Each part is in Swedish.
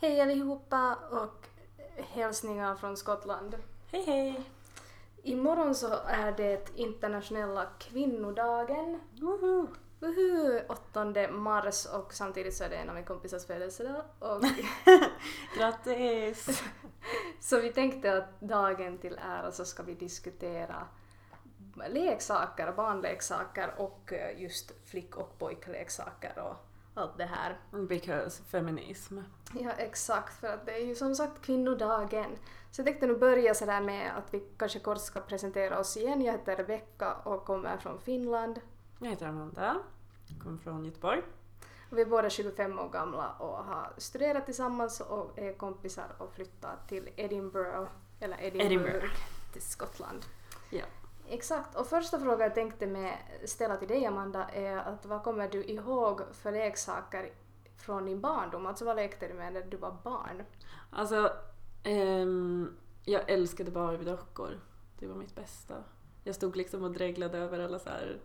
Hej allihopa och hälsningar från Skottland. Hej hej! Imorgon så är det internationella kvinnodagen. Woho! Woho! 8 mars och samtidigt så är det en av min kompisars födelsedag. Och Grattis! så vi tänkte att dagen till ära så ska vi diskutera leksaker, barnleksaker och just flick och pojkleksaker och allt det här. Because feminism. Ja, exakt, för att det är ju som sagt kvinnodagen. Så jag tänkte nu börja sådär med att vi kanske kort ska presentera oss igen. Jag heter Rebecka och kommer från Finland. Jag heter Amanda, kommer från Göteborg. Och vi är båda 25 år gamla och har studerat tillsammans och är kompisar och flyttat till Edinburgh, eller Edinburgh, Edinburgh. till Skottland. Ja. Exakt, och första frågan jag tänkte med ställa till dig Amanda är att vad kommer du ihåg för leksaker från din barndom? Alltså vad lekte du med när du var barn? Alltså, ehm, jag älskade Barbie-dockor. Det var mitt bästa. Jag stod liksom och dreglade över alla så här,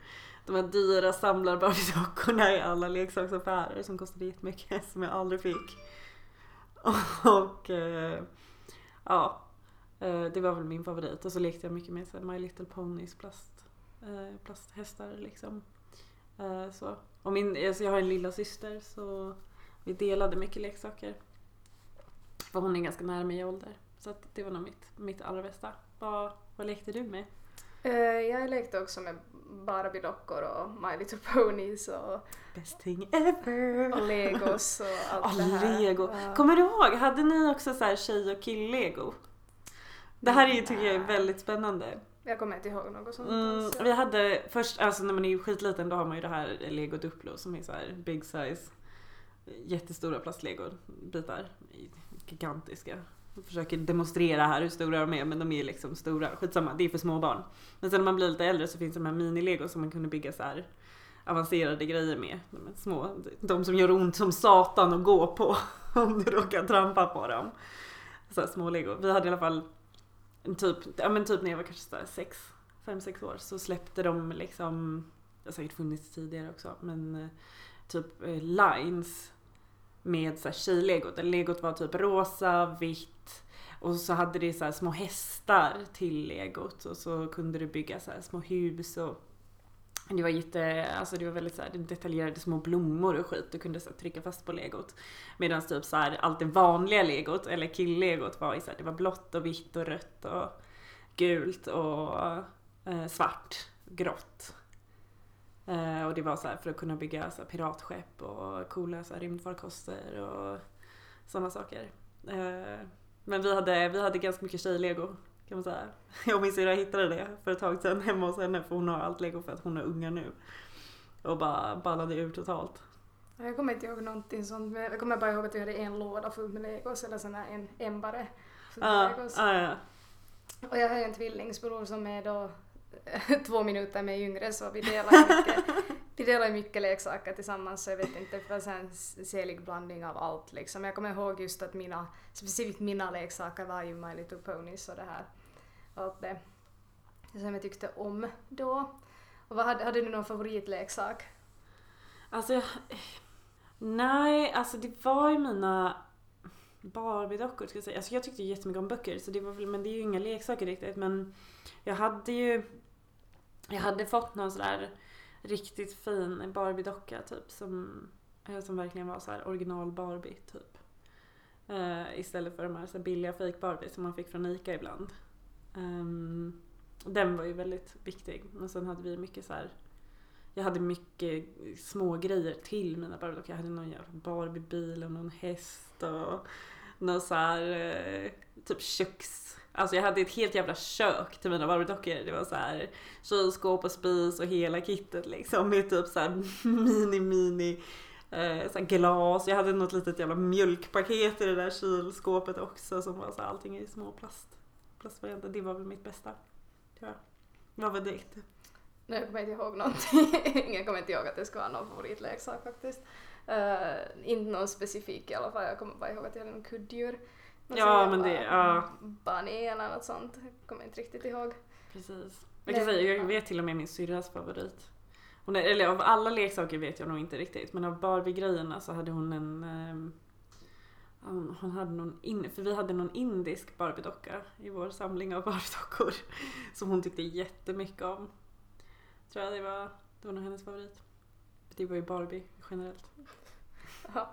de här dyra samlar Barbie-dockorna i alla leksaksaffärer som kostade jättemycket som jag aldrig fick. Och eh, ja, det var väl min favorit. Och så lekte jag mycket med så My Little Ponies plast, eh, plasthästar liksom. Eh, så. Och min, alltså jag har en lilla syster så vi delade mycket leksaker. För hon är ganska nära mig i ålder. Så det var nog mitt, mitt allra bästa. Vad, vad lekte du med? Eh, jag lekte också med Barbie-dockor och My Little Ponies och, Best thing ever! och Legos och allt Ah, det här. lego! Kommer du ihåg, hade ni också så här tjej och kill-lego? Det här är ju, tycker jag är väldigt spännande. Jag kommer inte ihåg något sånt. Mm, vi hade först, alltså när man är skitliten då har man ju det här lego Duplo som är så här big size. Jättestora plastlegobitar. Gigantiska. Jag försöker demonstrera här hur stora de är men de är liksom stora. Skitsamma, det är för små barn. Men sen när man blir lite äldre så finns det de här mini-lego som man kunde bygga så här avancerade grejer med. De små, de som gör ont som satan att gå på om du råkar trampa på dem. Så här små lego. Vi hade i alla fall typ, ja men typ när jag var kanske så här sex, fem, sex år så släppte de liksom, det har säkert funnits tidigare också, men eh, typ eh, lines med så här tjejlegot. legot var typ rosa, vitt och så hade det så här små hästar till legot och så kunde du bygga så här små hus och det var jätte, alltså det var väldigt så här detaljerade små blommor och skit du kunde så här trycka fast på legot. Medan typ så här allt det vanliga legot eller killegot, var i så här, det var blått och vitt och rött och gult och eh, svart, grått. Eh, och det var så för att kunna bygga så här, piratskepp och coola så rymdfarkoster och sådana saker. Eh, men vi hade, vi hade ganska mycket tjejlego kan man säga. Jag och min syrra hittade det för ett tag sedan hemma hos henne för hon har allt lego för att hon har unga nu. Och bara ballade ur totalt. Jag kommer inte ihåg någonting sånt, men jag kommer bara ihåg att vi hade en låda full med legos eller sån här en ämbare full med Ja. Och jag har ju en tvillingsbror som är då två minuter med yngre så vi delar mycket, vi delar ju mycket leksaker tillsammans så jag vet inte, det var en selig blandning av allt liksom. Jag kommer ihåg just att mina, specifikt mina leksaker var ju My Little Ponies och det här. Allt det som jag tyckte om då. Och vad hade, hade du någon favoritleksak? Alltså, jag, nej, alltså det var ju mina Barbie-dockor ska jag säga. Alltså jag tyckte ju jättemycket om böcker så det var väl, men det är ju inga leksaker riktigt men jag hade ju jag hade fått någon sådär riktigt fin Barbie-docka typ som, eh, som verkligen var så här original Barbie typ. Uh, istället för de här, så här billiga fake Barbie som man fick från Ica ibland. Um, den var ju väldigt viktig. Men sen hade vi mycket så här. Jag hade mycket små grejer till mina Barbie-dockor. Jag hade någon jävla Barbie-bil och någon häst och någon så här eh, typ köks... Alltså jag hade ett helt jävla kök till mina Barbie-dockor. Det var så här kylskåp och spis och hela kittet liksom med typ så här mini mini eh, så här glas. Jag hade något litet jävla mjölkpaket i det där kylskåpet också som var så här, allting i små plast, plastvarianter. Det var väl mitt bästa. Tyvärr. Vad var ditt? Nej, jag kommer inte ihåg någonting. jag kommer inte ihåg att det skulle vara någon favoritleksak faktiskt. Uh, inte någon specifik i alla fall. Jag kommer bara ihåg att jag hade någon kudddjur. Någon Ja, men det- ja. Bunny eller något sånt. Jag kommer inte riktigt ihåg. Precis. Jag kan Nej. säga, jag vet till och med min syrras favorit. Hon är, eller av alla leksaker vet jag nog inte riktigt men av Barbie-grejerna så hade hon en hon, hon hade någon in, för vi hade någon indisk Barbie-docka i vår samling av Barbie-dockor. Som hon tyckte jättemycket om. Tror jag det var, det var nog hennes favorit. Det var ju Barbie generellt. Ja.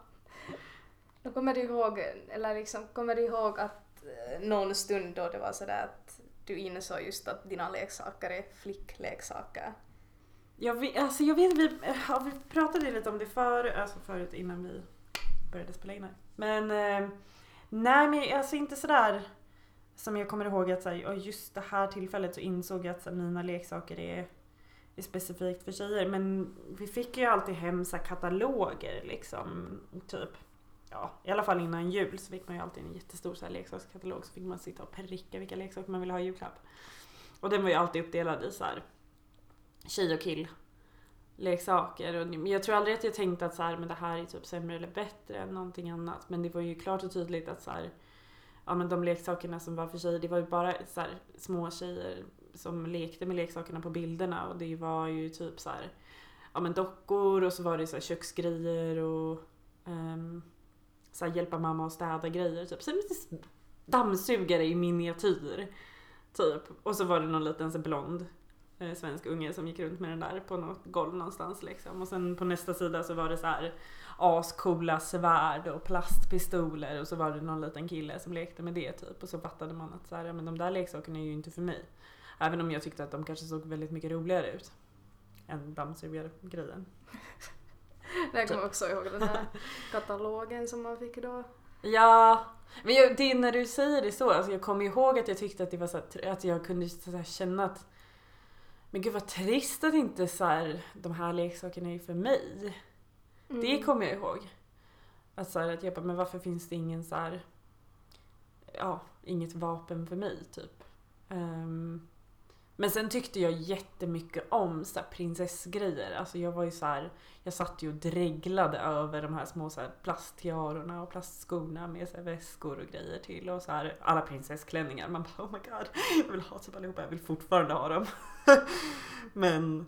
Då kommer du ihåg, eller liksom, kommer du ihåg att eh, någon stund då det var sådär att du insåg just att dina leksaker är flickleksaker? Jag vet, alltså jag vet vi, ja, vi pratade lite om det förut, alltså förut innan vi började spela in här. Men eh, nej men alltså inte sådär som jag kommer ihåg att så här, just det här tillfället så insåg jag att här, mina leksaker är, är specifikt för tjejer. Men vi fick ju alltid hem så här, kataloger liksom. Typ. Ja, i alla fall innan jul så fick man ju alltid en jättestor så här, leksakskatalog. Så fick man sitta och pricka vilka leksaker man ville ha i julklapp. Och den var ju alltid uppdelad i så här tjej och kill leksaker. Och jag tror aldrig att jag tänkte att så här, men det här är typ sämre eller bättre än någonting annat. Men det var ju klart och tydligt att så här, ja, men de leksakerna som var för tjejer, det var ju bara så här, små tjejer som lekte med leksakerna på bilderna och det var ju typ så här, ja men dockor och så var det så här köksgrejer och um, så här, hjälpa mamma att städa grejer. Typ. Så dammsugare i miniatyr. Typ. Och så var det någon liten så blond eh, svensk unge som gick runt med den där på något golv någonstans liksom. Och sen på nästa sida så var det så här ascoola svärd och plastpistoler och så var det någon liten kille som lekte med det typ. Och så fattade man att så här, ja, men de där leksakerna är ju inte för mig. Även om jag tyckte att de kanske såg väldigt mycket roligare ut. Än dammsugargrejen. Jag kommer också ihåg den här katalogen som man fick då. Ja, men jag, det är när du säger det så, alltså jag kommer ihåg att jag tyckte att det var så här, att jag kunde så här känna att men gud vad trist att inte så här, de här leksakerna är för mig. Mm. Det kommer jag ihåg. Att, så här, att jag bara, men varför finns det ingen så här, ja, inget vapen för mig typ. Um, men sen tyckte jag jättemycket om så här, prinsessgrejer. Alltså jag var ju så här, jag satt ju och dreglade över de här små så här, plasttiarorna och plastskorna med så här, väskor och grejer till och så här, alla prinsessklänningar. Man bara oh my god, jag vill ha typ allihopa, jag vill fortfarande ha dem. men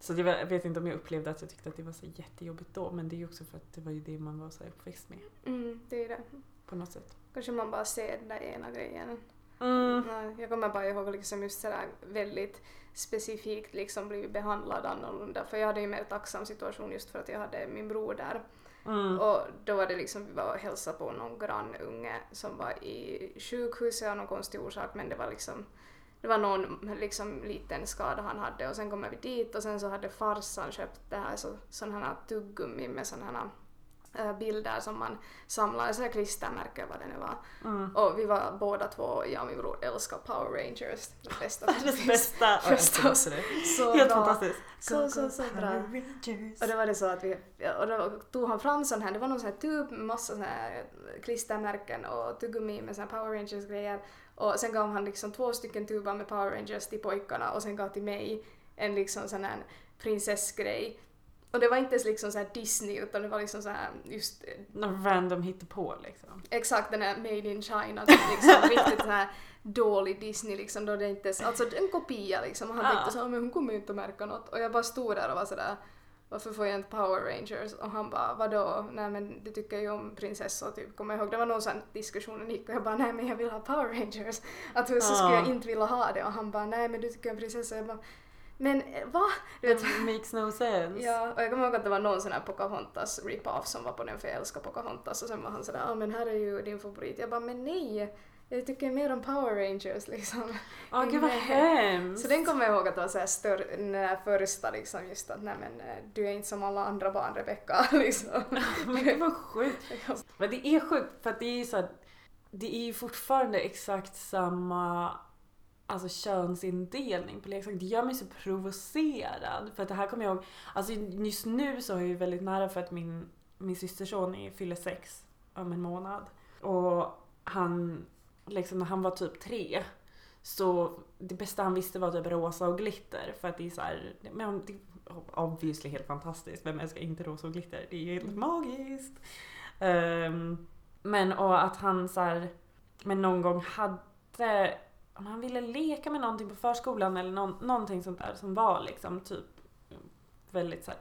så jag vet inte om jag upplevde att jag tyckte att det var så jättejobbigt då men det är ju också för att det var ju det man var så uppväxt med. Mm, det är det. På något sätt. Kanske man bara ser den där ena grejen. Mm. Jag kommer bara ihåg liksom just sådär väldigt specifikt liksom blivit behandlad annorlunda för jag hade ju mer tacksam situation just för att jag hade min bror där. Mm. Och då var det liksom, vi var och hälsade på någon grannunge som var i sjukhuset av någon konstig orsak men det var liksom det var någon liksom liten skada han hade och sen kommer vi dit och sen så hade farsan köpt det här så, sådana här tuggummi med sådana här bilder som man samlar, så klistermärken vad det nu var. Mm. Och vi var båda två, jag och min bror älskar Power Rangers. Det bästa det bästa! Förstås. Så Helt bra. fantastiskt. Så, så, så bra. Och det var det så att vi, och då tog han fram sån här, det var någon sån här tub med massa sån här klistermärken och tuggummi med sån här Power Rangers grejer. Och sen gav han liksom två stycken tuber med Power Rangers till pojkarna och sen gav till mig en liksom sån här prinsessgrej. Och det var inte ens liksom så Disney utan det var liksom så här just... Någon random hittepå liksom. Exakt, den här Made in China, liksom riktigt så här dålig Disney liksom då det inte alltså en kopia liksom. Och han ah. tänkte så men hon kommer ju inte att märka något. Och jag bara stod där och var sådär varför får jag inte Power Rangers? Och han bara vadå? Nej men du tycker ju om prinsessor typ. Kommer jag ihåg? Det var någon sån diskussionen gick och jag bara nej men jag vill ha Power Rangers. Att hur så skulle jag inte vilja ha det och han bara nej men du tycker om prinsessor. Jag bara men eh, va? Du vet, It makes no sense. Ja, och jag kommer ihåg att det var någon sån här Pocahontas rip-off som var på den för jag älskar Pocahontas och sen var han sådär ah, men här är ju din favorit. Jag bara men nej! Jag tycker mer om Power Rangers liksom. Åh oh, gud vad hemskt! Så den kommer jag ihåg att det var såhär större, den där första liksom just att nej men eh, du är inte som alla andra barn Rebecca liksom. men gud vad sjukt! men det är sjukt för att det är ju såhär, det är ju fortfarande exakt samma alltså könsindelning på leksaker. Det gör mig så provocerad. För att det här kommer jag ihåg, alltså just nu så är jag ju väldigt nära för att min, min systerson är, fyller sex om en månad. Och han, liksom när han var typ tre, så det bästa han visste var typ rosa och glitter. För att det är så här, men det är obviously helt fantastiskt. Vem älskar inte rosa och glitter? Det är helt magiskt. Um, men och att han så här, men någon gång hade om han ville leka med någonting på förskolan eller någon, någonting sånt där som var liksom typ väldigt så här,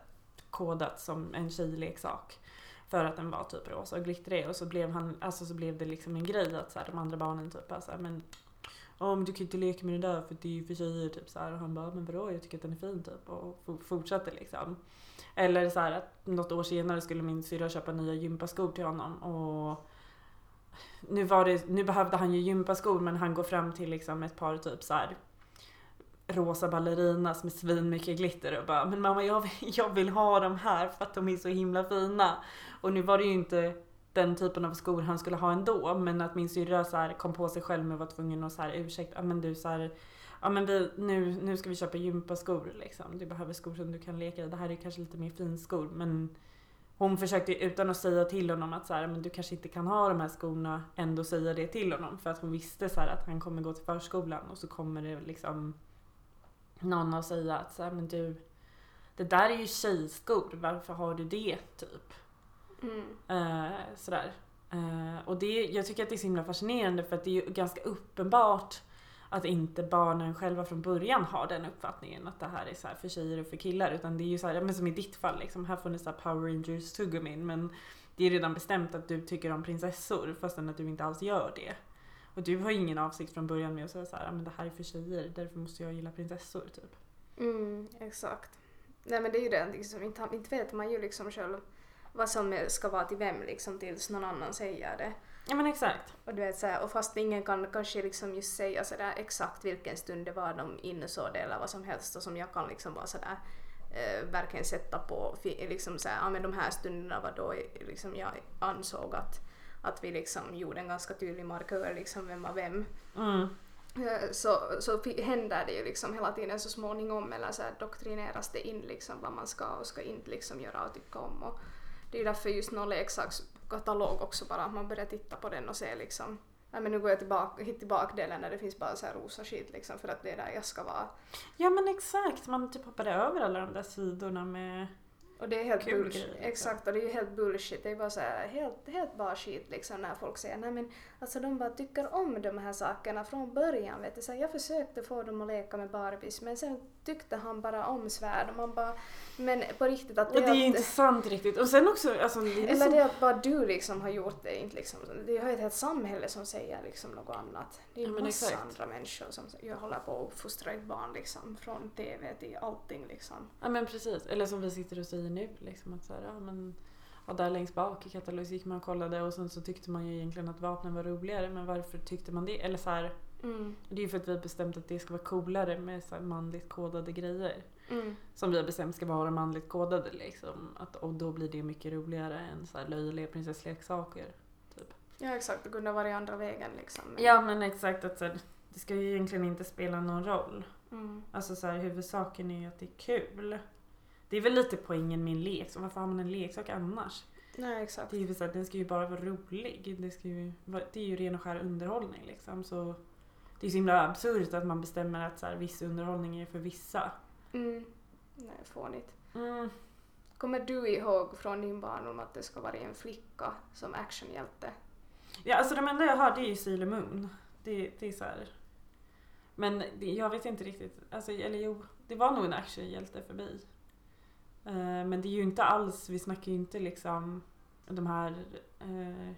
kodat som en tjejleksak. För att den var typ rosa och glittrig och så blev han, alltså så blev det liksom en grej att så här, de andra barnen typ bara så här, men Ja men du kan ju inte leka med det där för det är ju för tjejer typ så här. Och han bara, men vadå jag tycker att den är fin typ och fortsatte liksom. Eller så här att något år senare skulle min syrra köpa nya gympaskor till honom och nu, var det, nu behövde han ju gympaskor men han går fram till liksom ett par typ så här rosa ballerinas med svin mycket glitter och bara men mamma jag vill, jag vill ha de här för att de är så himla fina. Och nu var det ju inte den typen av skor han skulle ha ändå men att min syrra så här kom på sig själv med att vara tvungen att så här ursäkta, men du så här, ja men vi, nu, nu ska vi köpa gympaskor liksom. Du behöver skor som du kan leka i. Det här är kanske lite mer finskor men hon försökte utan att säga till honom att så här, men du kanske inte kan ha de här skorna ändå säga det till honom för att hon visste så här att han kommer gå till förskolan och så kommer det liksom någon att säga att så här, men du det där är ju tjejskor, varför har du det typ? Mm. Eh, sådär. Eh, och det, jag tycker att det är så himla fascinerande för att det är ju ganska uppenbart att inte barnen själva från början har den uppfattningen att det här är så här för tjejer och för killar utan det är ju så här, men som i ditt fall liksom, här får ni så här Power Rangers tuggummin men det är redan bestämt att du tycker om prinsessor fastän att du inte alls gör det. Och du har ingen avsikt från början med att säga så här, men det här är för tjejer därför måste jag gilla prinsessor typ. Mm, exakt. Nej men det är ju det, liksom, inte, inte vet man ju liksom själv vad som ska vara till vem liksom tills någon annan säger det. Ja men exakt. Och du vet så här, och fast ingen kan kanske liksom just säga sådär exakt vilken stund det var de insåg det eller vad som helst och som jag kan liksom vara sådär eh, verkligen sätta på liksom så här, ja men de här stunderna var då liksom jag ansåg att, att vi liksom gjorde en ganska tydlig markör liksom vem var vem. Mm. Eh, så, så händer det ju liksom hela tiden så småningom eller så här doktrineras det in liksom vad man ska och ska inte liksom göra och tycka om. Och det är därför just någon leksakskatalog också bara man börjar titta på den och se liksom Ja, men nu går jag tillbaka, hit till bakdelen där det finns bara så här rosa skit liksom för att det är där jag ska vara. Ja men exakt, man typ hoppade över alla de där sidorna med Och det är helt Kul bullshit. grej, liksom. Exakt, och det är ju helt bullshit. Det är bara så här, helt, helt bara skit liksom när folk säger nej men alltså de bara tycker om de här sakerna från början vet du. Så här, jag försökte få dem att leka med Barbies men sen tyckte han bara om svärd och man bara men på riktigt att Och det är att- inte sant riktigt. Och sen också, alltså, det eller så... det att bara du liksom har gjort det, inte liksom, det är ett helt samhälle som säger liksom något annat. Det är Ja, ju men massa exakt. andra människor som jag håller på att uppfostra ett barn liksom, från TV till allting liksom. Ja men precis. Eller som vi sitter och säger nu, liksom att så här, ja men ja, där längst bak i katalogen gick man och kollade och sen så tyckte man ju egentligen att vapnen var roligare men varför tyckte man det? Eller så här, Mm. det är ju för att vi har bestämt att det ska vara coolare med så manligt kodade grejer. Mm. Som vi har bestämt ska vara manligt kodade liksom. Att, och då blir det mycket roligare än så löjliga prinsessleksaker. Typ. Ja exakt, det kunde vara i andra vägen liksom. Ja men exakt att så här, det ska ju egentligen inte spela någon roll. Mm. Alltså så här, huvudsaken är ju att det är kul. Det är väl lite poängen med en lek, så varför har man en leksak annars? Nej exakt. Det är ju så här, den ska ju bara vara rolig. Det, ska ju, det är ju ren och skär underhållning liksom. Så det är så himla absurt att man bestämmer att så här, viss underhållning är för vissa. Mm. Nej, fånigt. Mm. Kommer du ihåg från din barndom att det ska vara en flicka som actionhjälte? Ja alltså de enda jag har det är ju Sailor Moon. Det, det är så här. Men det, jag vet inte riktigt. Alltså, eller jo, det var nog en actionhjälte för mig. Eh, men det är ju inte alls, vi snackar ju inte liksom de här eh,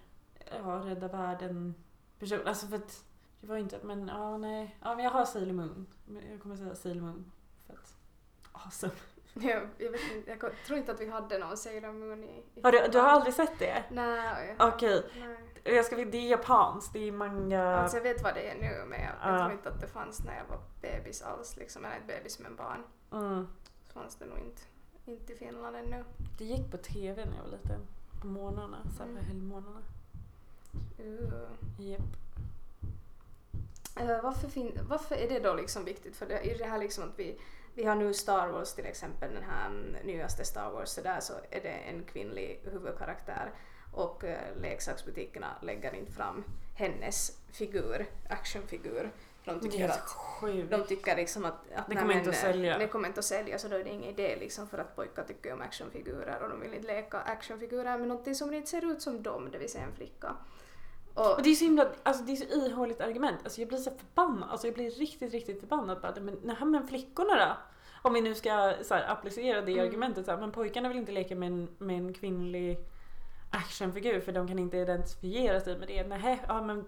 ja, rädda världen person. Alltså för att det var inte, men ja nej. Ja men jag har Sailor Moon. Men Jag kommer säga Sailor Moon. För att, awesome. Jag, jag, vet inte, jag tror inte att vi hade någon Sailor Moon i... i Har du, du har aldrig sett det? Nej. Okej, nej. jag ska, det är japanskt, det är manga. Alltså jag vet vad det är nu men jag, Ja. tror inte att det fanns när jag var bebis alls liksom, eller ett bebis med barn. Mm. Så fanns det nog inte, inte i Finland ännu. Det gick på TV när jag var liten. På morgnarna, så här på Mm. helgmorgnarna. Uh. Japp. Varför, fin- varför är det då liksom viktigt? För det, i det här liksom att vi, vi har nu Star Wars till exempel, den här nyaste Star Wars, så där så är det en kvinnlig huvudkaraktär och eh, leksaksbutikerna lägger inte fram hennes figur, actionfigur. De tycker är att sjukt. de tycker liksom att, att Det kommer inte att sälja. Det kommer inte att sälja så då är det ingen idé liksom för att pojkar tycker om actionfigurer och de vill inte leka actionfigurer med någonting som inte ser ut som dem, det vill säga en flicka. Och, Och det är så himla, alltså det är så ihåligt argument. Alltså jag blir så förbannad. Alltså jag blir riktigt, riktigt förbannad. Bara, men, nej, men flickorna då? Om vi nu ska så här, applicera det Mm. argumentet. Så här, men pojkarna vill inte leka med en, med en kvinnlig actionfigur för de kan inte identifiera sig med det. Nej, ja men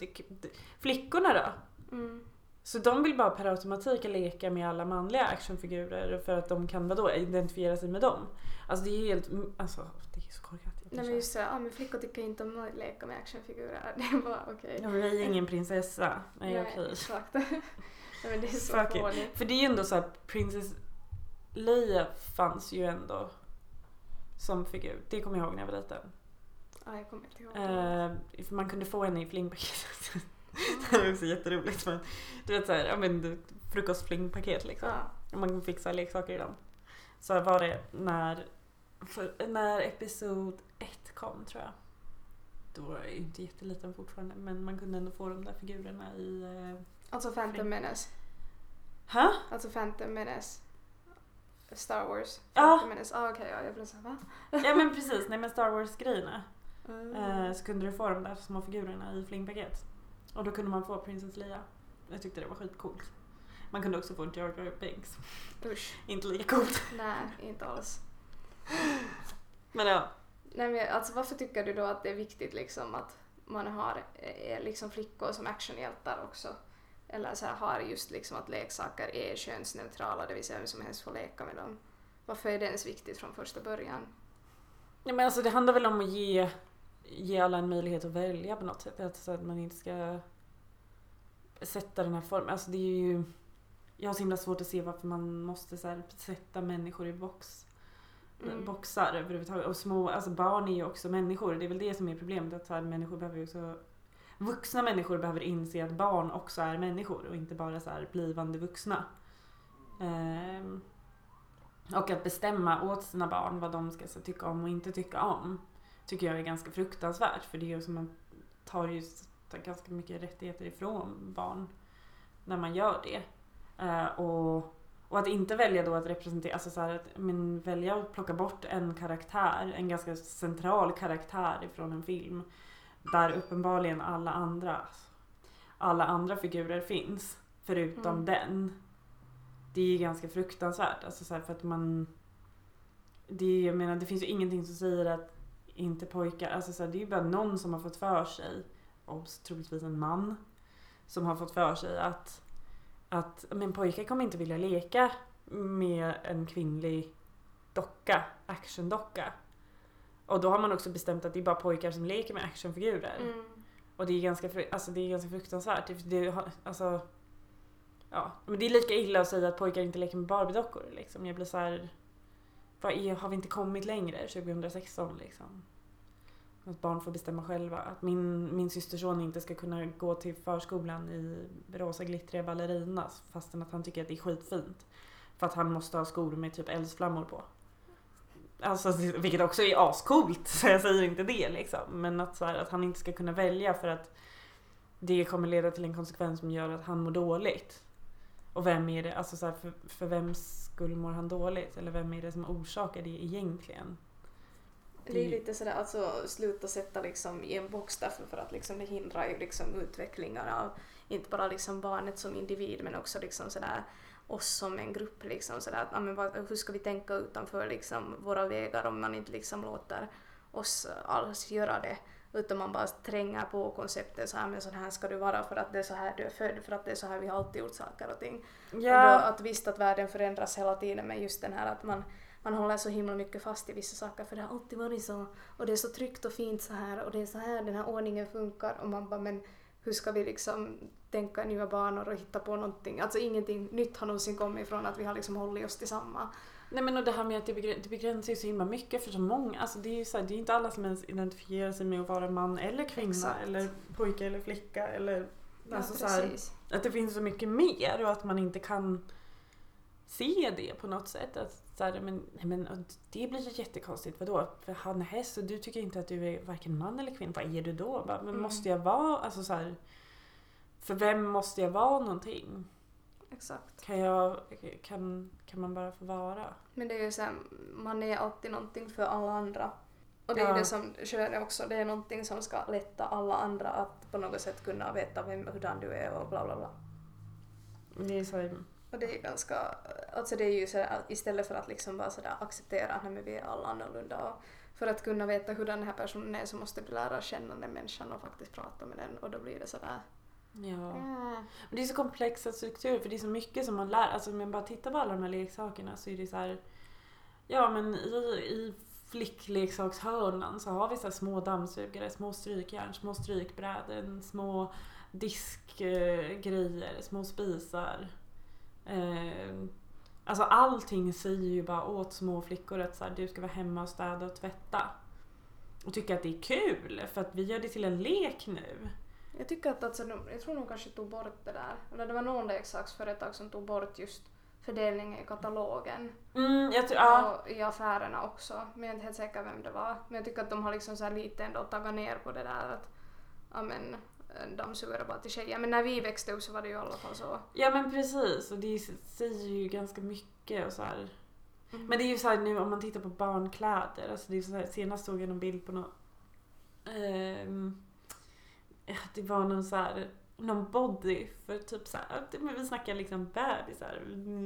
flickorna då? Mm. Så de vill bara per automatik leka med alla manliga actionfigurer för att de kan vadå, identifiera sig med dem. Alltså det är helt, alltså det är så korkat. Nej men just så, ja men flickor tycker inte om att leka med actionfigurer. Det är bara okej. Ja, men jag är ingen prinsessa. Nej, okej. exakt. Nej men det är så fånigt. För det är ju ändå så att Princess Leia fanns ju ändå som figur. Det kommer jag ihåg när jag var liten. Ja, jag kommer inte ihåg. Eh, för man kunde få henne i flingpaketet. det var också jätteroligt. Men, du vet såhär, ja men frukostflingpaket liksom. Ja. Man fixar leksaker i dem. Så var det när, för, när episod ett kom tror jag. Då var jag ju inte jätteliten fortfarande men man kunde ändå få de där figurerna i... Eh... Alltså Phantom Menace. Ha? Alltså Phantom Menace. Star Wars. Phantom Menace. Ah, okej, ja, jag blev såhär va? Ja men precis, nej men Star Wars grejerna. Mm. Eh, så kunde du få de där små figurerna i flingpaket. Och då kunde man få Princess Leia. Jag tyckte det var skitcoolt. Man kunde också få Jar Jar Binks. Usch. Inte lika coolt. Nej, inte alls. Men ja. Nej men alltså varför tycker du då att det är viktigt liksom att man har eh, liksom flickor som actionhjältar också? Eller så här, har just liksom att leksaker är könsneutrala, det vill säga vem som helst får leka med dem. Varför är det ens viktigt från första början? ja men alltså det handlar väl om att ge, ge alla en möjlighet att välja på något sätt. Att, så att man inte ska sätta den här formen. Alltså det är ju... Jag har så himla svårt att se varför man måste så här, sätta människor i box. Mm. boxar överhuvudtaget. Och små, alltså barn är ju också människor. Det är väl det som är problemet. Att så här, människor behöver ju också, vuxna människor behöver inse att barn också är människor och inte bara så här blivande vuxna. Ehm, och att bestämma åt sina barn vad de ska så, tycka om och inte tycka om. Tycker jag är ganska fruktansvärt. För det är ju som man tar ju tar ganska mycket rättigheter ifrån barn när man gör det. Ehm, och och att inte välja då att representera, alltså så här, att, men välja att plocka bort en karaktär, en ganska central karaktär ifrån en film. Där uppenbarligen alla andra, alla andra figurer finns. Förutom Mm. den. Det är ju ganska fruktansvärt. Alltså så här, för att man... Det, jag menar, det finns ju ingenting som säger att inte pojkar, alltså så här, det är ju bara någon som har fått för sig, obs, troligtvis en man, som har fått för sig att att men pojkar kommer inte vilja leka med en kvinnlig docka, actiondocka. Och då har man också bestämt att det är bara pojkar som leker med actionfigurer. Mm. Och det är ganska, alltså det är ganska fruktansvärt. Det, alltså, ja. Men det är lika illa att säga att pojkar inte leker med Barbie-dockor. Liksom. Jag blir så här, vad är, har vi inte kommit längre 2016 liksom? Att barn får bestämma själva. Att min, min systerson inte ska kunna gå till förskolan i rosa glittriga ballerinas fastän att han tycker att det är skitfint. För att han måste ha skor med typ eldsflammor på. Alltså, vilket också är ascoolt, så jag säger inte det liksom. Men att, så här, att han inte ska kunna välja för att det kommer leda till en konsekvens som gör att han mår dåligt. Och vem är det, alltså så här, för, för vems skull mår han dåligt? Eller vem är det som orsakar det egentligen? Det är lite sådär, alltså sluta sätta liksom i en box därför för att liksom det hindrar ju liksom utvecklingen av inte bara liksom barnet som individ men också liksom sådär oss som en grupp liksom sådär. Att, ja, men vad, hur ska vi tänka utanför liksom våra vägar om man inte liksom låter oss alls göra det? Utan man bara tränger på konceptet så här men så här ska du vara för att det är så här du är född för att det är så här vi har alltid gjort saker och ting. Och då, att visst att världen förändras hela tiden men just den här att man, man håller så himla mycket fast i vissa saker för det har alltid varit så och det är så tryggt och fint så här och det är så här den här ordningen funkar och man bara men hur ska vi liksom tänka nya banor och hitta på någonting. Alltså ingenting nytt har någonsin kommit ifrån att vi har liksom hållit oss till samma. Nej men och det här med att det, begränsar, det begränsar ju så himla mycket för så många. Alltså det är ju så här, det är inte alla som ens identifierar sig med att vara man eller kvinna Exakt. eller pojke eller flicka eller Ja, alltså så här, precis. att det finns så mycket mer och att man inte kan se det på något sätt. Att, så här, men, men, det blir ju jättekonstigt. Vadå? För han är häst och du tycker inte att du är varken man eller kvinna. Vad är du då? Bara, men Mm. måste jag vara, alltså så här, för vem måste jag vara någonting? Exakt. Kan, jag, kan, kan man bara få vara? Men det är ju såhär, man är alltid någonting för alla andra. Och det är Ja. ju det som kön är också, det är någonting som ska lätta alla andra att på något sätt kunna veta vem, hurdan du är och bla bla bla. Det är så här, Och det är ganska, alltså det är ju sådär, istället för att liksom bara sådär acceptera att vi är alla annorlunda och för att kunna veta hur den här personen är så måste vi lära känna den människan och faktiskt prata med den och då blir det sådär Ja. mm. Men det är så komplexa strukturer för det är så mycket som man lär. Alltså om man bara tittar på alla de här leksakerna så är det så här. Ja men i, i flickleksakshörnan så har vi så små dammsugare, små strykjärn, små strykbräden, små diskgrejer, små spisar. Eh, alltså allting säger ju bara åt små flickor att så här, du ska vara hemma och städa och tvätta. Och tycka att det är kul för att vi gör det till en lek nu. Jag tycker att alltså, jag tror de kanske tog bort det där, eller det var någon leksaksföretag som tog bort just fördelningen i katalogen Mm, jag tror, ja. och i affärerna också, men jag är inte helt säker vem det var. Men jag tycker att de har liksom så här lite ändå tagit ner på det där att ja men dammsugare bara till tjejer. Men när vi växte upp så var det ju i alla fall så. Ja men precis och det säger ju ganska mycket och så här. Mm. Men det är ju så här nu om man tittar på barnkläder. Alltså det är så här, senast såg jag någon bild på någon... ehm, ja, det var någon så här, någon body för typ så här, men vi snackar liksom bebisar.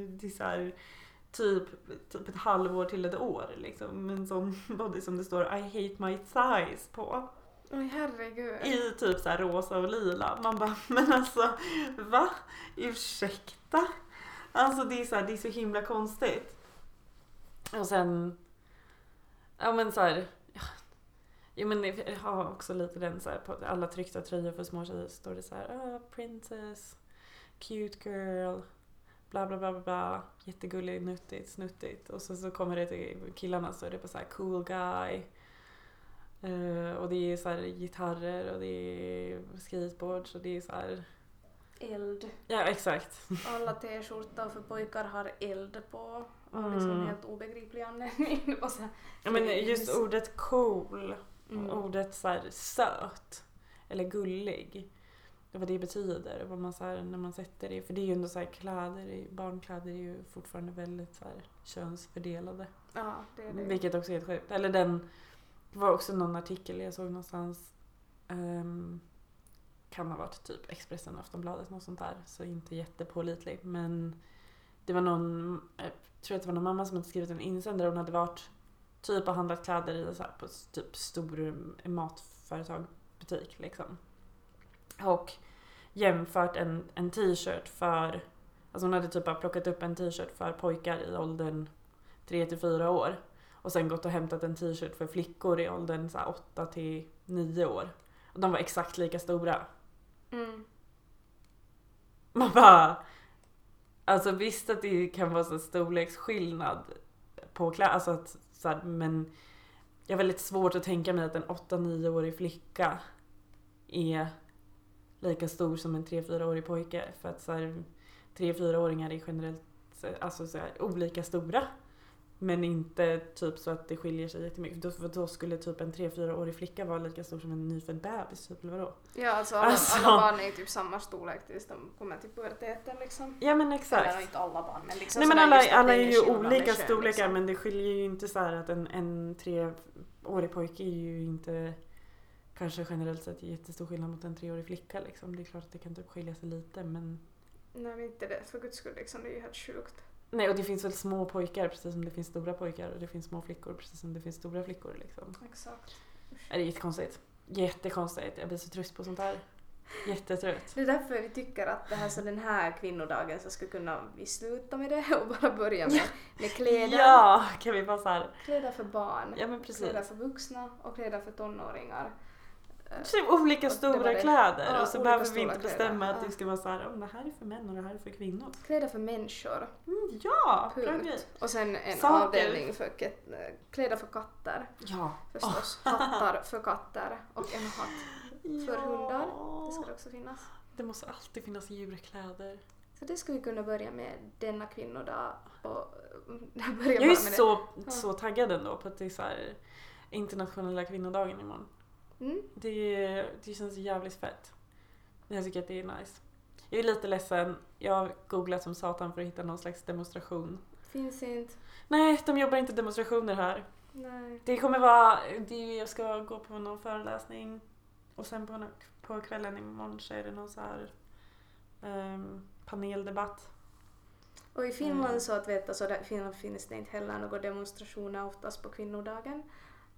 Det är så här, typ, typ ett halvår till ett år liksom. En sån body som det står I hate my size på. Oj herregud. I typ så här rosa och lila. Man bara, men alltså va? Ursäkta? Alltså det är så, här, det är så himla konstigt. Och sen, ja men så här, ja, jo men jag har också lite den så här, på alla tryckta tröjor för små tjejer står det så här, ah, princess, cute girl, bla bla bla bla bla, jättegullig, nuttigt, snuttigt. Och så, så kommer det till killarna så är det på så här cool guy. Eh, och det är så här gitarrer och det är skateboards och det är så här... Eld. Ja exakt. Alla t-skjortor för pojkar har eld på. Av liksom Mm. helt obegriplig anledning. Så här, Ja, men just ordet cool Mm. ordet så här söt eller gullig. Vad det betyder och vad man så här, när man sätter det. För det är ju ändå så här kläder, barnkläder är ju fortfarande väldigt så här könsfördelade. Ja, det är det. Vilket också är helt sjukt. Eller den, det var också någon artikel jag såg någonstans. Um, kan ha varit typ Expressen, Aftonbladet, något sånt där. Så inte jättepålitlig. Men det var någon, jag tror att det var någon mamma som hade skrivit en insändare. Hon hade varit typ och handlat kläder i så här, på typ stor eh, matföretag, butik liksom. Och jämfört en, en t-shirt för, alltså hon hade typ bara plockat upp en t-shirt för pojkar i åldern 3 till 4 år. Och sen gått och hämtat en t-shirt för flickor i åldern så här 8 till 9 år. Och de var exakt lika stora. Mm. Man bara... Alltså visst att det kan vara så storleksskillnad på kläder, alltså att, så här, men jag har väldigt svårt att tänka mig att en 8-9-årig flicka är lika stor som en 3-4-årig pojke. För att så här, 3-4-åringar är generellt alltså, så här, olika stora. Men inte typ så att det skiljer sig jättemycket. Då, för då skulle typ en 3-4-årig flicka vara lika stor som en nyfödd bebis. Typ, eller vadå? Ja, alltså alla, Alltså. alla barn är ju typ samma storlek tills de kommer till puberteten liksom. Ja men exakt. Eller inte alla barn men liksom Nej men alla, alla är ju olika kön, storlekar liksom. men det skiljer ju inte så här att en, en treårig pojke är ju inte kanske generellt sett jättestor skillnad mot en treårig flicka liksom. Det är klart att det kan typ skilja sig lite men Nej men inte det för guds skull liksom, det är ju helt sjukt. Nej och det finns väl små pojkar precis som det finns stora pojkar och det finns små flickor precis som det finns stora flickor liksom. Exakt. Det är jättekonstigt. Jättekonstigt. Jag blir så trött på sånt här. Jättetrött. Det är därför vi tycker att det här, så den här kvinnodagen så ska kunna vi sluta med det och bara börja med, med kläder. Ja, kan vi bara så här. Kläder för barn, Ja men precis. kläder för vuxna och kläder för tonåringar. Eh, Typ olika det stora det. kläder Ja, och så behöver vi inte bestämma kläder. att det ska vara så här, "Om det här är för män och det här är för kvinnor. Kläder för människor. Mm, ja. Punkt. Och sen en Saker. avdelning för kläder för katter Ja. förstås. Hattar för katter och en hatt. För hundar. Det ska det också finnas. Det måste alltid finnas djurkläder. Så det ska vi kunna börja med denna kvinnodag. Och eh, börja Jag är så, Ja. så taggad ändå på att det är så internationella kvinnodagen imorgon. Det. Mm. Det, det känns jävligt fett. Jag tycker att det är nice. Jag är lite ledsen. Jag har googlat som satan för att hitta någon slags demonstration. Finns inte. Nej, de jobbar inte demonstrationer här. Nej. Det kommer vara, det, jag ska gå på någon föreläsning och sen på, på kvällen imorgon så är det någon så här ehm, paneldebatt. Och i Finland Mm. så att veta så där, Finland finns det inte heller några demonstrationer oftast på kvinnodagen.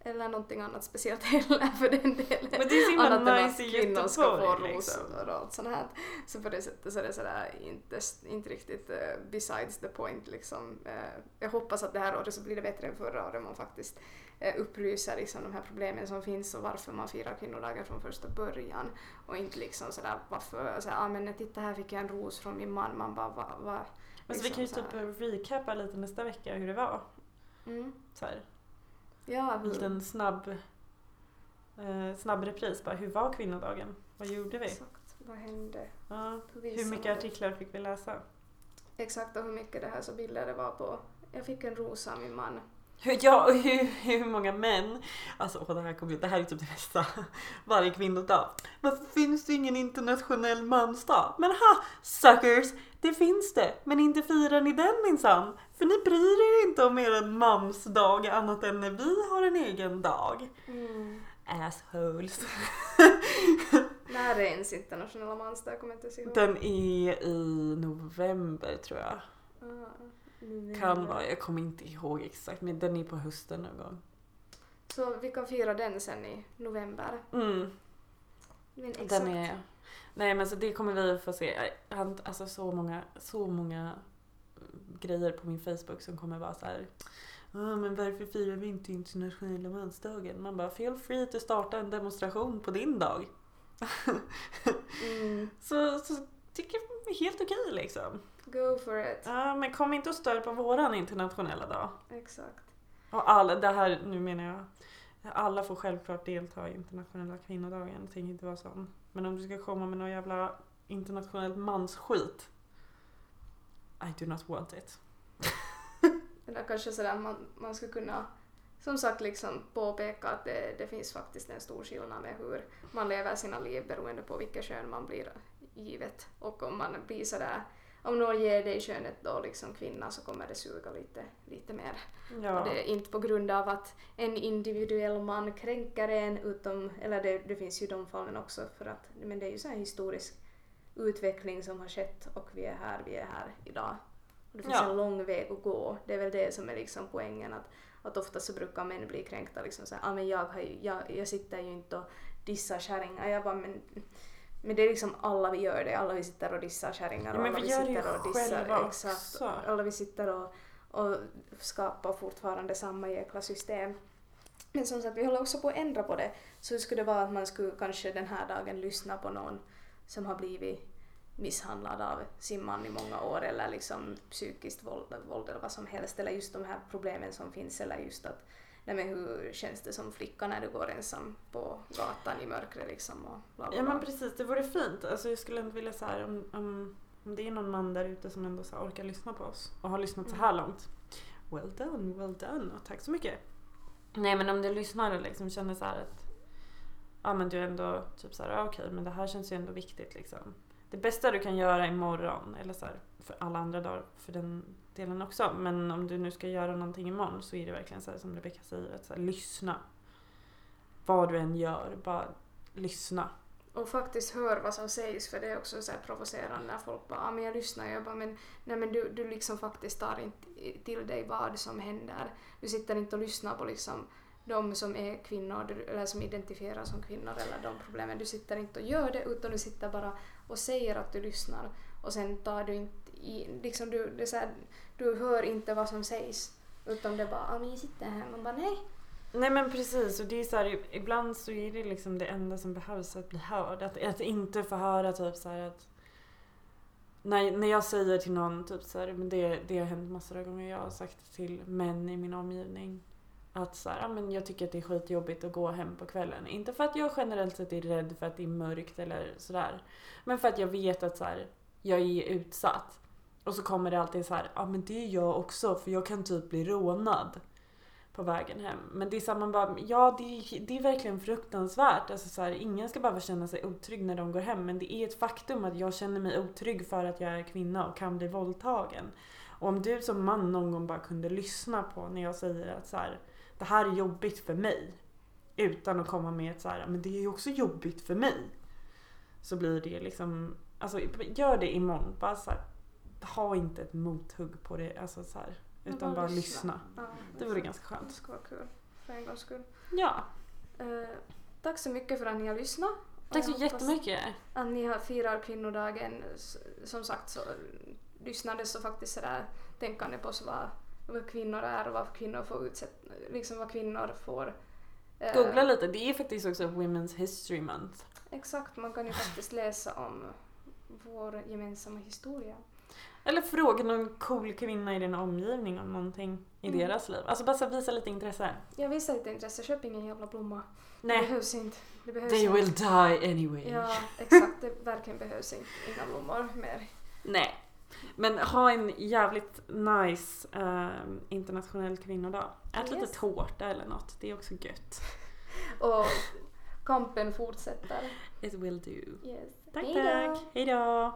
Eller någonting annat speciellt heller för den delen. Men det är så himla nice i kvinnor ska få Göteborg, liksom. och allt sånt här. Så på det sättet så är det sådär inte, inte riktigt eh, besides the point liksom. Eh, jag hoppas att det här året så blir det bättre än förra året. Man faktiskt uh, upplyser liksom de här problemen som finns och varför man firar kvinnodagar från första början. Och inte liksom sådär varför, såhär, ah, men titta här fick jag en ros från min man. Man bara va, va, Men så vi kan ju liksom typ recappa lite nästa vecka hur det var. Mm. Så här, Ja, en liten snabb, eh, snabb repris. Bara, hur var kvinnodagen? Vad gjorde vi? exakt. Vad hände? Ja. Hur mycket artiklar fick vi läsa? Exakt och hur mycket det här så bilder det var på. Jag fick en ros av min man. Hur, ja, och hur, hur många män, alltså åh, det, här kommer, det här är typ det bästa, varje kvinnodag. Varför finns det ingen internationell mansdag? Men ha, suckers, det finns det, men inte firar ni den minsann. För ni bryr er inte om er mansdag annat än när vi har en egen dag. Assholes. När är ens internationella mansdag? Jag kommer inte ens ihåg. Den är i november tror jag. Ah, Kan vara, jag kommer inte ihåg exakt men den är på hösten någon gång. Så vi kan fira den sen i november. Mm. Men exakt. Den är... Nej men så det kommer vi få se. Har alltså så många, så många grejer på min Facebook som kommer vara så här. "Ah, men varför firar vi inte internationella mansdagen? Man bara feel free att starta en demonstration på din dag. Mm, Så, så tycker jag är helt okej liksom. Go for it. Ja men kom inte och stör på våran internationella dag. Exakt. Och alla, det här, nu menar jag, alla får självklart delta i internationella kvinnodagen. Det tänker inte vara sån. Men om du ska komma med någon jävla internationellt mansskit. I do not want it. Eller kanske sådär man, man skulle kunna som sagt liksom påpeka att det, det finns faktiskt en stor skillnad med hur man lever sina liv beroende på vilket kön man blir givet. Och om man blir sådär, om någon ger dig könet då liksom kvinna så kommer det suga lite, lite mer. Ja. Och det är inte på grund av att en individuell man kränker en utom, eller det, det finns ju de fallen också för att, men det är ju så här historisk utveckling som har skett och vi är här, vi är här idag. Och det finns Ja. en lång väg att gå. Det är väl det som är liksom poängen att, att ofta så brukar män bli kränkta liksom såhär, ah, men jag, har ju, jag, jag sitter ju inte och dissar kärringar. Jag bara, men, men det är liksom alla vi gör det, alla vi sitter och dissar kärringar Ja, och men alla vi vi sitter och dissar. Exakt. Alla vi sitter och, och skapar fortfarande samma jäkla system. Men som sagt, vi håller också på att ändra på det. Så hur skulle det vara att man skulle kanske den här dagen lyssna på någon som har blivit misshandlad av sin man i många år eller liksom psykiskt våld, våld eller vad som helst eller just de här problemen som finns eller just att nej men hur känns det som flicka när du går ensam på gatan i mörkret liksom och bla bla Ja men precis, det vore fint. Alltså jag skulle ändå vilja så här, om, om, om det är någon man där ute som ändå så här orkar lyssna på oss och har lyssnat så här långt. Well done, well done och tack så mycket. Nej men om du lyssnar och liksom känner så här att ja men du ändå typ så här, ja, okej men det här känns ju ändå viktigt liksom. Det bästa du kan göra imorgon eller så här, för alla andra dagar för den delen också. Men om du nu ska göra någonting imorgon så är det verkligen så här som Rebecka säger att så här, lyssna. Vad du än gör, bara lyssna. Och faktiskt hör vad som sägs för det är också så här provocerande när folk bara ah, men jag lyssnar jag bara men nej men du, du liksom faktiskt tar inte till dig vad som händer. Du sitter inte och lyssnar på liksom de som är kvinnor eller som identifierar som kvinnor eller de problemen. Du sitter inte och gör det utan du sitter bara och säger att du lyssnar och sen tar du inte i, liksom du, det är så här, du hör inte vad som sägs utan det är bara ah, men jag sitter här man bara nej. Nej men precis och det är så här, ibland så är det liksom det enda som behövs att bli hörd. Att, att inte få höra typ så här att när, när jag säger till någon typ så här, men det, det har hänt massor av gånger. Jag har sagt till män i min omgivning att så här, ah, men jag tycker att det är skitjobbigt att gå hem på kvällen. Inte för att jag generellt sett är rädd för att det är mörkt eller sådär. Men för att jag vet att så här, jag är utsatt. Och så kommer det alltid så här, ja men det är jag också för jag kan typ bli rånad på vägen hem. Men det är samma bara, ja det är, det är verkligen fruktansvärt. Alltså så här, ingen ska behöva känna sig otrygg när de går hem. Men det är ett faktum att jag känner mig otrygg för att jag är kvinna och kan bli våldtagen. Och om du som man någon gång bara kunde lyssna på när jag säger att så här, det här är jobbigt för mig. Utan att komma med ett så här, men det är ju också jobbigt för mig. Så blir det liksom, alltså gör det imorgon. Bara så här, ha inte ett mothugg på det, alltså så här, utan bara lyssna. Ja, Det vore ganska Det skönt. skulle vara kul. För en gångs skull. Ja, Eh, tack så mycket för att ni har lyssnat. tack så jättemycket. Att ni har firar kvinnodagen. Som sagt så lyssnades så faktiskt sådär tänkande på så vad kvinnor är och vad kvinnor får utsätta, liksom vad kvinnor får eh, Googla lite, det är faktiskt också Women's History Month. Exakt, man kan ju faktiskt läsa om vår gemensamma historia. Eller fråga någon cool kvinna i din omgivning om någonting i Mm. deras liv. Alltså bara visa lite intresse. Jag visar lite intresse, köp ingen jävla blomma. Det Nej, behövs inte. Det behövs they inte. will die anyway. Ja, exakt. Det verkligen behövs inte. Inga blommor mer. Nej. Men ha en jävligt nice ehm, internationell kvinnodag. Ät lite Yes. tårta eller något, det är också gött. Och kampen fortsätter. It will do. Yes. Tack Hej då! tack, hejdå!